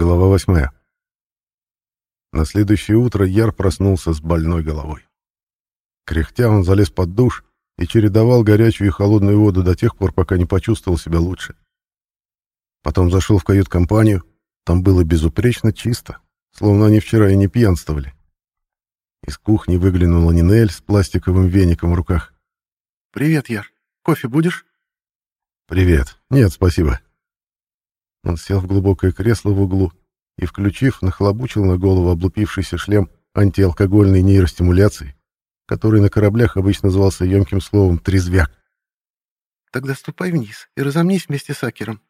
Глава восьмая. На следующее утро Яр проснулся с больной головой. Кряхтя он залез под душ и чередовал горячую и холодную воду до тех пор, пока не почувствовал себя лучше. Потом зашел в кают-компанию, там было безупречно чисто, словно они вчера и не пьянствовали. Из кухни выглянула Нинель с пластиковым веником в руках. «Привет, Яр. Кофе будешь?» «Привет. Нет, спасибо». Он сел в глубокое кресло в углу и, включив, нахлобучил на голову облупившийся шлем антиалкогольной нейростимуляции, который на кораблях обычно назывался емким словом «трезвяк». «Тогда ступай вниз и разомнись вместе с Акером.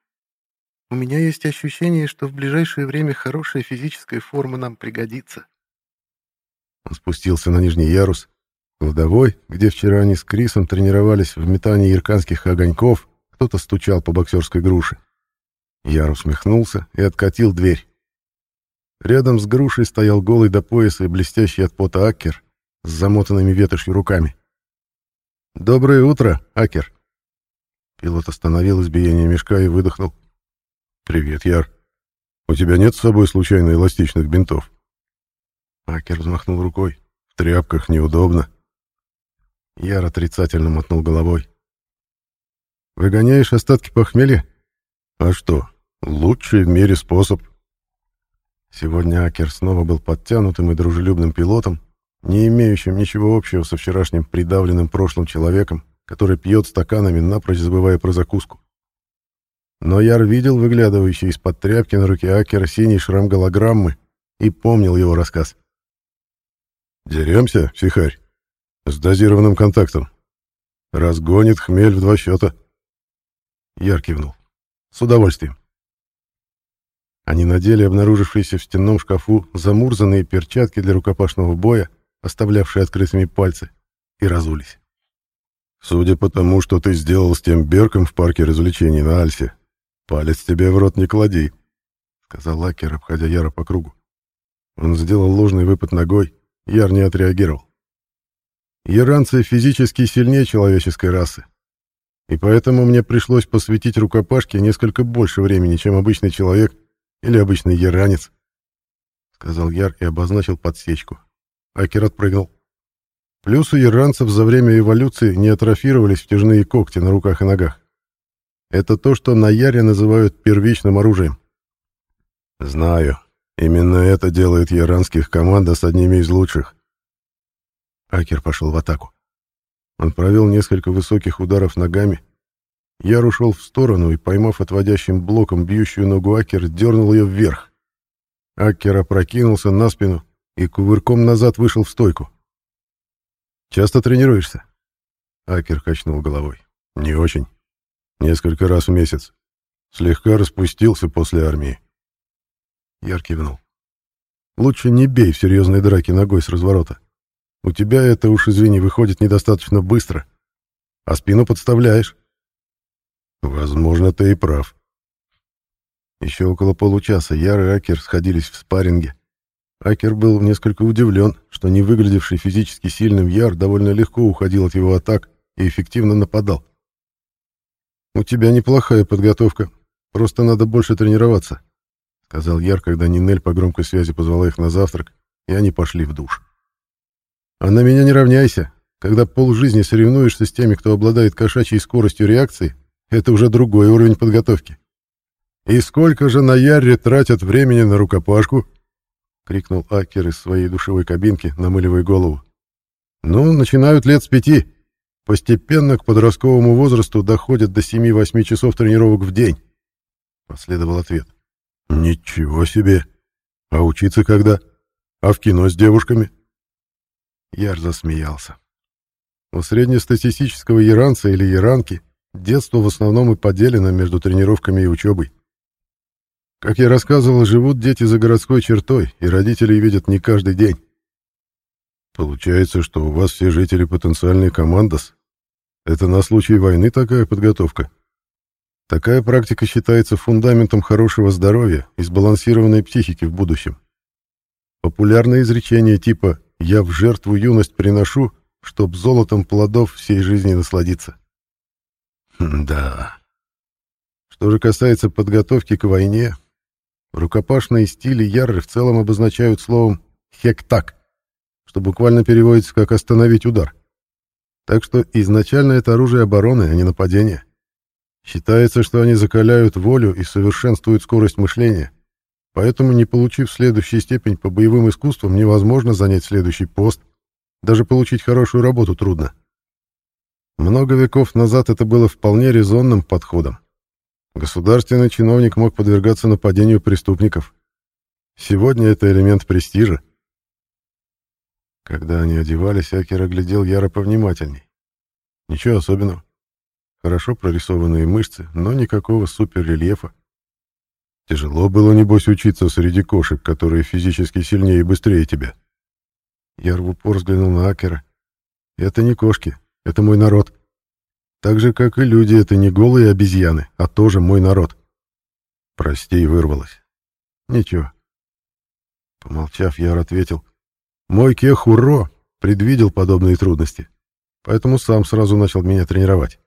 У меня есть ощущение, что в ближайшее время хорошая физическая форма нам пригодится». Он спустился на нижний ярус. Кладовой, где вчера они с Крисом тренировались в метании ирканских огоньков, кто-то стучал по боксерской груше. Яр усмехнулся и откатил дверь. Рядом с грушей стоял голый до пояса и блестящий от пота Акер с замотанными ветошью руками. «Доброе утро, Акер!» Пилот остановил избиение мешка и выдохнул. «Привет, Яр. У тебя нет с собой случайно эластичных бинтов?» Акер взмахнул рукой. «В тряпках неудобно». Яр отрицательно мотнул головой. «Выгоняешь остатки похмелья?» «А что? Лучший в мире способ». Сегодня Акер снова был подтянутым и дружелюбным пилотом, не имеющим ничего общего со вчерашним придавленным прошлым человеком, который пьет стаканами, напрочь забывая про закуску. Но Яр видел выглядывающий из-под тряпки на руке Акера синий шрам голограммы и помнил его рассказ. «Деремся, психарь? С дозированным контактом. Разгонит хмель в два счета». Яр кивнул. «С удовольствием». Они надели обнаружившиеся в стенном шкафу замурзанные перчатки для рукопашного боя, оставлявшие открытыми пальцы, и разулись. «Судя по тому, что ты сделал с тем Берком в парке развлечений на Альсе, палец тебе в рот не клади», — сказал Лакер, обходя Яра по кругу. Он сделал ложный выпад ногой, Яр не отреагировал. Яранцы физически сильнее человеческой расы, и поэтому мне пришлось посвятить рукопашке несколько больше времени, чем обычный человек или обычный яранец, — сказал Яр и обозначил подсечку. Акер отпрыгнул. Плюс у яранцев за время эволюции не атрофировались втяжные когти на руках и ногах. Это то, что на Яре называют первичным оружием. Знаю. Именно это делает яранских команда с одними из лучших. Акер пошел в атаку. Он провел несколько высоких ударов ногами. Яр ушел в сторону и, поймав отводящим блоком бьющую ногу Акер, дернул ее вверх. Акер опрокинулся на спину и кувырком назад вышел в стойку. «Часто тренируешься?» Акер качнул головой. «Не очень. Несколько раз в месяц. Слегка распустился после армии. Яр кивнул. «Лучше не бей в серьезной драке ногой с разворота. У тебя это, уж извини, выходит недостаточно быстро. А спину подставляешь». «Возможно, ты и прав». Еще около получаса Яр и Акер сходились в спарринге. Акер был несколько удивлен, что не выглядевший физически сильным Яр довольно легко уходил от его атак и эффективно нападал. «У тебя неплохая подготовка, просто надо больше тренироваться», — сказал Яр, когда Нинель по громкой связи позвала их на завтрак, и они пошли в душ. «А на меня не равняйся. Когда полжизни соревнуешься с теми, кто обладает кошачьей скоростью реакции, это уже другой уровень подготовки». «И сколько же на Ярре тратят времени на рукопашку?» — крикнул Акер из своей душевой кабинки, намыливая голову. «Ну, начинают лет с пяти. Постепенно к подростковому возрасту доходят до семи-восьми часов тренировок в день», — последовал ответ. «Ничего себе! А учиться когда? А в кино с девушками?» Яр засмеялся. У среднестатистического яранца или яранки детство в основном и поделено между тренировками и учебой. Как я рассказывал, живут дети за городской чертой, и родители видят не каждый день. Получается, что у вас все жители потенциальные командос? Это на случай войны такая подготовка? Такая практика считается фундаментом хорошего здоровья и сбалансированной психики в будущем. Популярное изречение типа «я в жертву юность приношу, чтоб золотом плодов всей жизни насладиться». Хм, да. Что же касается подготовки к войне, Рукопашные стили Ярры в целом обозначают словом «хектак», что буквально переводится как «остановить удар». Так что изначально это оружие обороны, а не нападения. Считается, что они закаляют волю и совершенствуют скорость мышления. Поэтому, не получив следующую степень по боевым искусствам, невозможно занять следующий пост. Даже получить хорошую работу трудно. Много веков назад это было вполне резонным подходом. Государственный чиновник мог подвергаться нападению преступников. Сегодня это элемент престижа. Когда они одевались, Акер оглядел Яра повнимательней. Ничего особенного. Хорошо прорисованные мышцы, но никакого суперрельефа. Тяжело было, небось, учиться среди кошек, которые физически сильнее и быстрее тебя. Яр в упор взглянул на Акера. Это не кошки, это мой народ. Так же, как и люди, это не голые обезьяны, а тоже мой народ. Прости, вырвалось. Ничего. Помолчав, Яр ответил. Мой Кехуро предвидел подобные трудности, поэтому сам сразу начал меня тренировать.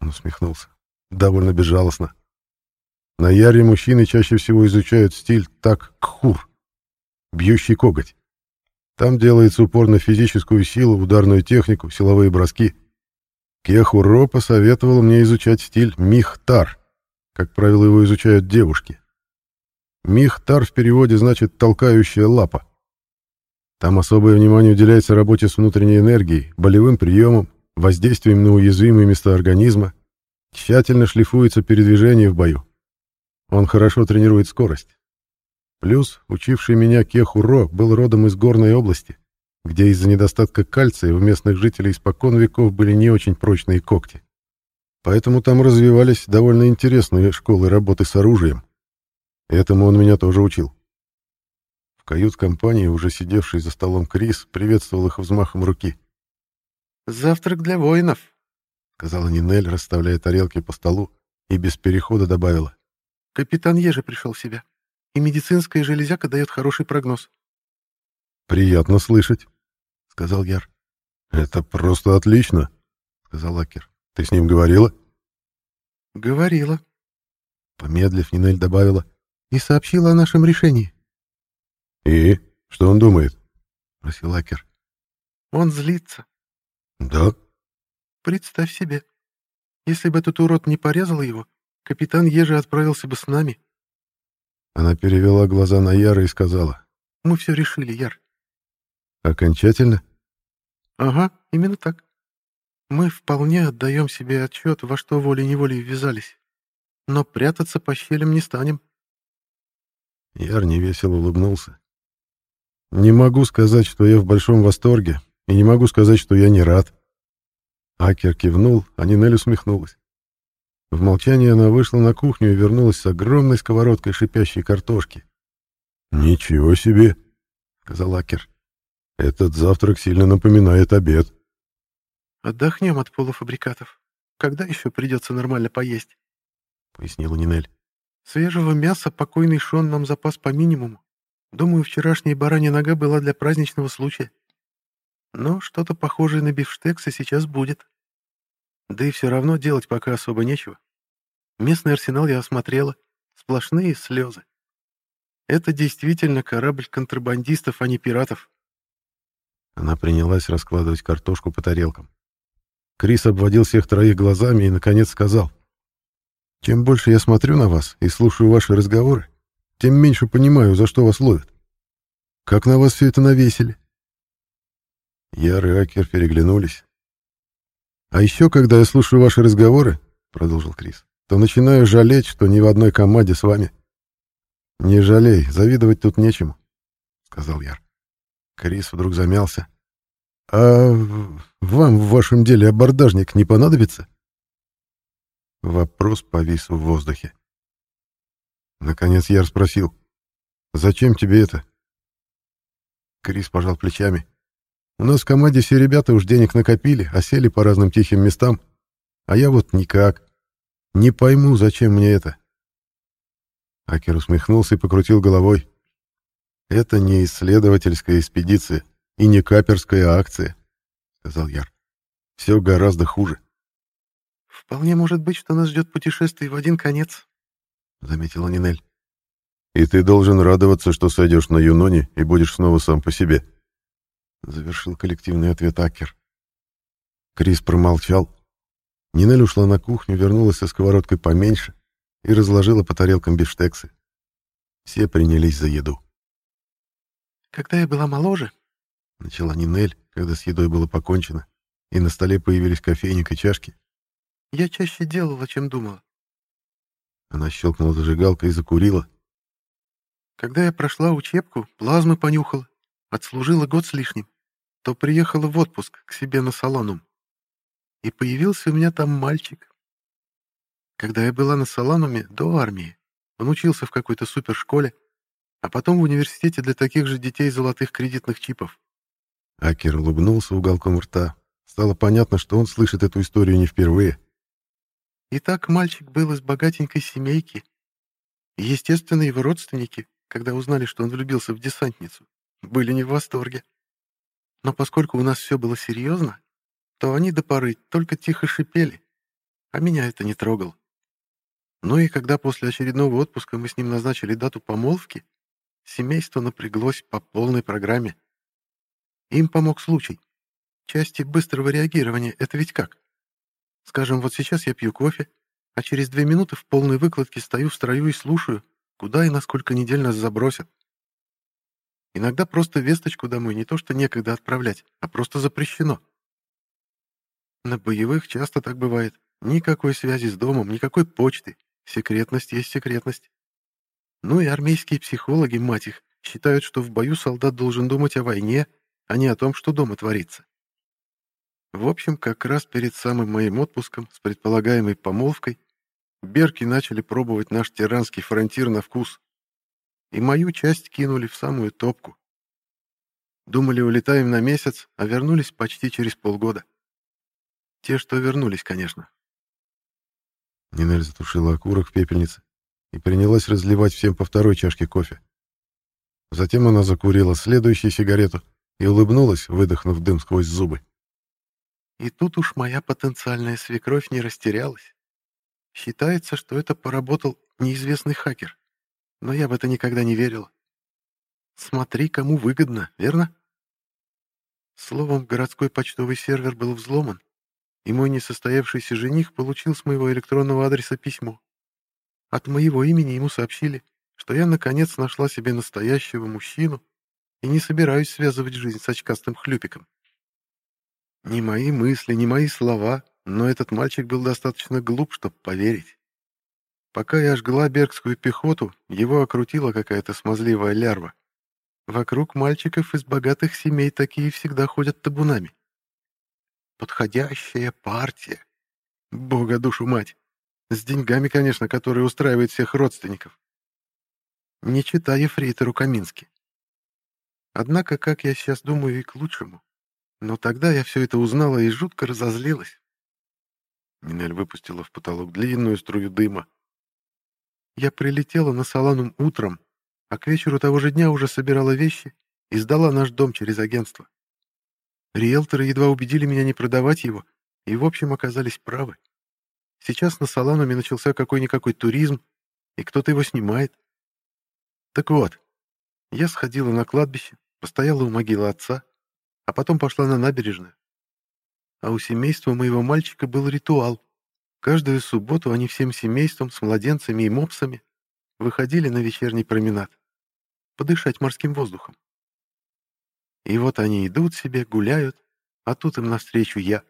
Он усмехнулся. Довольно безжалостно. На Яре мужчины чаще всего изучают стиль так кхур, бьющий коготь. Там делается упор на физическую силу, ударную технику, силовые броски — Кехуро посоветовал мне изучать стиль Михтар. Как правило, его изучают девушки. Михтар в переводе значит «толкающая лапа». Там особое внимание уделяется работе с внутренней энергией, болевым приемом, воздействием на уязвимые места организма, тщательно шлифуется передвижение в бою. Он хорошо тренирует скорость. Плюс, учивший меня Кехуро был родом из горной области, где из-за недостатка кальция у местных жителей испокон веков были не очень прочные когти. Поэтому там развивались довольно интересные школы работы с оружием. Этому он меня тоже учил. В кают-компании, уже сидевший за столом Крис, приветствовал их взмахом руки. «Завтрак для воинов», — сказала Нинель, расставляя тарелки по столу, и без перехода добавила. «Капитан Ежи пришел в себя, и медицинская железяка дает хороший прогноз». «Приятно слышать», сказал Яр. «Это просто отлично», — сказал Акер. «Ты с ним говорила?» «Говорила». Помедлив, Нинель добавила. «И сообщила о нашем решении». «И? Что он думает?» — спросил Акер. «Он злится». «Да?» «Представь себе, если бы этот урод не порезал его, капитан Ежи отправился бы с нами». Она перевела глаза на Яра и сказала. «Мы все решили, Яр. Окончательно? Ага, именно так. Мы вполне отдаем себе отчет, во что волей-неволей ввязались. Но прятаться по щелям не станем. Яр невесело улыбнулся. Не могу сказать, что я в большом восторге, и не могу сказать, что я не рад. Акер кивнул, а Нинель усмехнулась. В молчании она вышла на кухню и вернулась с огромной сковородкой шипящей картошки. «Ничего себе!» — сказал Акер. Этот завтрак сильно напоминает обед. Отдохнем от полуфабрикатов. Когда еще придется нормально поесть? Пояснила Нинель. Свежего мяса покойный Шон нам запас по минимуму. Думаю, вчерашняя баранья нога была для праздничного случая. Но что-то похожее на бифштексы сейчас будет. Да и все равно делать пока особо нечего. Местный арсенал я осмотрела. Сплошные слезы. Это действительно корабль контрабандистов, а не пиратов. Она принялась раскладывать картошку по тарелкам. Крис обводил всех троих глазами и, наконец, сказал. «Чем больше я смотрю на вас и слушаю ваши разговоры, тем меньше понимаю, за что вас ловят. Как на вас все это навесили?» Яр и Акер переглянулись. «А еще, когда я слушаю ваши разговоры, — продолжил Крис, — то начинаю жалеть, что ни в одной команде с вами. Не жалей, завидовать тут нечему, — сказал Яр. Крис вдруг замялся. «А вам в вашем деле абордажник не понадобится?» Вопрос повис в воздухе. Наконец я спросил. «Зачем тебе это?» Крис пожал плечами. «У нас в команде все ребята уж денег накопили, а сели по разным тихим местам. А я вот никак. Не пойму, зачем мне это». Акер усмехнулся и покрутил головой. Это не исследовательская экспедиция и не каперская акция, сказал Яр. Все гораздо хуже. Вполне может быть, что нас ждет путешествие в один конец, заметила Нинель. И ты должен радоваться, что сойдешь на Юноне и будешь снова сам по себе. Завершил коллективный ответ Акер. Крис промолчал. Нинель ушла на кухню, вернулась со сковородкой поменьше и разложила по тарелкам бифштексы. Все принялись за еду. «Когда я была моложе», — начала Нинель, когда с едой было покончено, и на столе появились кофейник и чашки, — «я чаще делала, чем думала». Она щелкнула зажигалкой и закурила. «Когда я прошла учебку, плазмы понюхала, отслужила год с лишним, то приехала в отпуск к себе на Соланум. И появился у меня там мальчик. Когда я была на Солануме до армии, он учился в какой-то супершколе, а потом в университете для таких же детей золотых кредитных чипов. Акер улыбнулся уголком рта. Стало понятно, что он слышит эту историю не впервые. Итак, мальчик был из богатенькой семейки. И, естественно, его родственники, когда узнали, что он влюбился в десантницу, были не в восторге. Но поскольку у нас все было серьезно, то они до поры только тихо шипели, а меня это не трогало. Ну и когда после очередного отпуска мы с ним назначили дату помолвки, семейство напряглось по полной программе. Им помог случай. Части быстрого реагирования — это ведь как? Скажем, вот сейчас я пью кофе, а через две минуты в полной выкладке стою в строю и слушаю, куда и насколько недель нас забросят. Иногда просто весточку домой не то что некогда отправлять, а просто запрещено. На боевых часто так бывает. Никакой связи с домом, никакой почты. Секретность есть секретность. Ну и армейские психологи, мать их, считают, что в бою солдат должен думать о войне, а не о том, что дома творится. В общем, как раз перед самым моим отпуском с предполагаемой помолвкой Берки начали пробовать наш тиранский фронтир на вкус. И мою часть кинули в самую топку. Думали, улетаем на месяц, а вернулись почти через полгода. Те, что вернулись, конечно. Нинель затушила окурок в пепельнице и принялась разливать всем по второй чашке кофе. Затем она закурила следующую сигарету и улыбнулась, выдохнув дым сквозь зубы. И тут уж моя потенциальная свекровь не растерялась. Считается, что это поработал неизвестный хакер, но я в это никогда не верила. Смотри, кому выгодно, верно? Словом, городской почтовый сервер был взломан, и мой несостоявшийся жених получил с моего электронного адреса письмо. От моего имени ему сообщили, что я наконец нашла себе настоящего мужчину и не собираюсь связывать жизнь с очкастым хлюпиком. Ни мои мысли, ни мои слова, но этот мальчик был достаточно глуп, чтобы поверить. Пока я жгла бергскую пехоту, его окрутила какая-то смазливая лярва. Вокруг мальчиков из богатых семей такие всегда ходят табунами. Подходящая партия. Бога душу мать. С деньгами, конечно, которые устраивают всех родственников. Не читая ефрейтору Камински. Однако, как я сейчас думаю, и к лучшему. Но тогда я все это узнала и жутко разозлилась. Нинель выпустила в потолок длинную струю дыма. Я прилетела на Саланум утром, а к вечеру того же дня уже собирала вещи и сдала наш дом через агентство. Риэлторы едва убедили меня не продавать его, и в общем оказались правы. Сейчас на Солануме начался какой-никакой туризм, и кто-то его снимает. Так вот, я сходила на кладбище, постояла у могилы отца, а потом пошла на набережную. А у семейства моего мальчика был ритуал. Каждую субботу они всем семейством с младенцами и мопсами выходили на вечерний променад, подышать морским воздухом. И вот они идут себе, гуляют, а тут им навстречу я.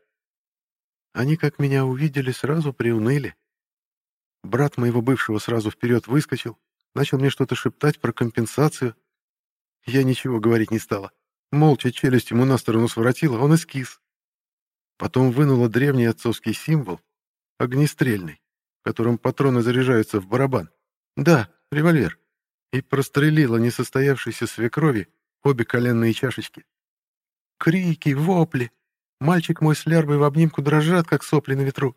Они, как меня увидели, сразу приуныли. Брат моего бывшего сразу вперед выскочил, начал мне что-то шептать про компенсацию. Я ничего говорить не стала. Молча челюсть ему на сторону своротила, он эскиз. Потом вынула древний отцовский символ, огнестрельный, которым патроны заряжаются в барабан. Да, револьвер. И прострелила несостоявшейся свекрови обе коленные чашечки. Крики, вопли. Мальчик мой с лярвой в обнимку дрожат, как сопли на ветру.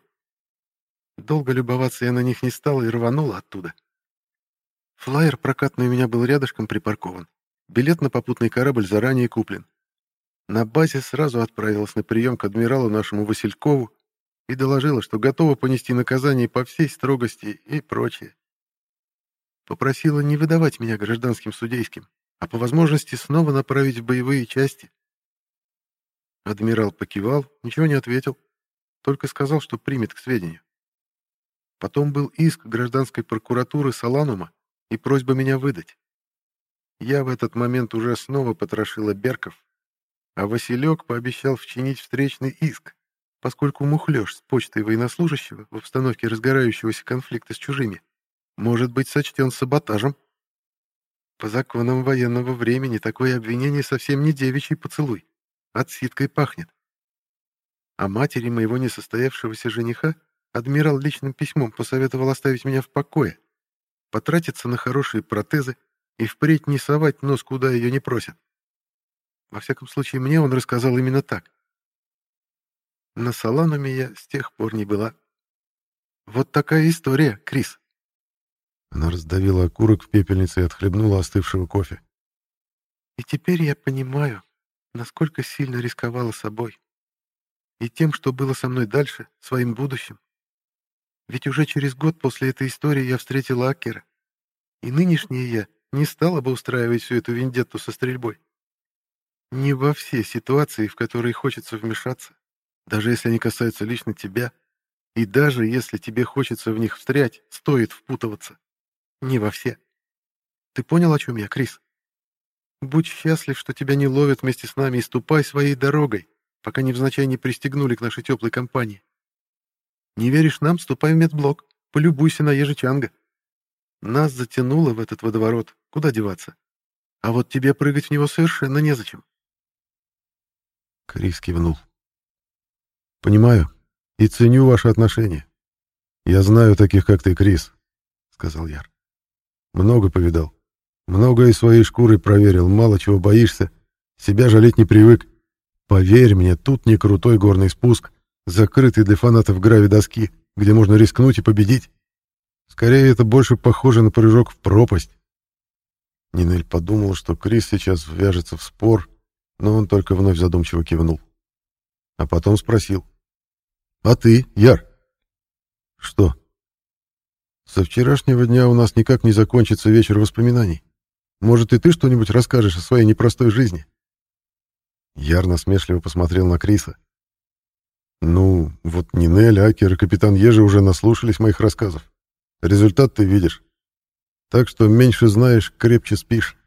Долго любоваться я на них не стал и рванула оттуда. Флайер прокатный у меня был рядышком припаркован. Билет на попутный корабль заранее куплен. На базе сразу отправилась на прием к адмиралу нашему Василькову и доложила, что готова понести наказание по всей строгости и прочее. Попросила не выдавать меня гражданским судейским, а по возможности снова направить в боевые части. Адмирал покивал, ничего не ответил, только сказал, что примет к сведению. Потом был иск гражданской прокуратуры Саланума и просьба меня выдать. Я в этот момент уже снова потрошила Берков, а Василек пообещал вчинить встречный иск, поскольку мухлёж с почтой военнослужащего в обстановке разгорающегося конфликта с чужими может быть сочтен саботажем. По законам военного времени такое обвинение совсем не девичий поцелуй, отсидкой пахнет. А матери моего несостоявшегося жениха адмирал личным письмом посоветовал оставить меня в покое, потратиться на хорошие протезы и впредь не совать нос, куда ее не просят. Во всяком случае, мне он рассказал именно так. На Солануме я с тех пор не была. Вот такая история, Крис. Она раздавила окурок в пепельнице и отхлебнула остывшего кофе. И теперь я понимаю, насколько сильно рисковала собой. И тем, что было со мной дальше, своим будущим. Ведь уже через год после этой истории я встретила Акера. И нынешняя я не стала бы устраивать всю эту вендетту со стрельбой. Не во все ситуации, в которые хочется вмешаться, даже если они касаются лично тебя, и даже если тебе хочется в них встрять, стоит впутываться. Не во все. Ты понял, о чем я, Крис? Будь счастлив, что тебя не ловят вместе с нами, и ступай своей дорогой, пока невзначай не пристегнули к нашей теплой компании. Не веришь нам, ступай в медблок, полюбуйся на ежичанга. Нас затянуло в этот водоворот, куда деваться? А вот тебе прыгать в него совершенно незачем. Крис кивнул. «Понимаю и ценю ваши отношения. Я знаю таких, как ты, Крис», — сказал Яр. Много повидал. Многое своей шкурой проверил, мало чего боишься. Себя жалеть не привык. Поверь мне, тут не крутой горный спуск, закрытый для фанатов грави-доски, где можно рискнуть и победить. Скорее, это больше похоже на прыжок в пропасть. Нинель подумал, что Крис сейчас ввяжется в спор, но он только вновь задумчиво кивнул. А потом спросил. «А ты, Яр?» «Что?» Со вчерашнего дня у нас никак не закончится вечер воспоминаний. Может, и ты что-нибудь расскажешь о своей непростой жизни?» Яр насмешливо посмотрел на Криса. «Ну, вот Нинель, Акер и капитан Ежи уже наслушались моих рассказов. Результат ты видишь. Так что меньше знаешь, крепче спишь».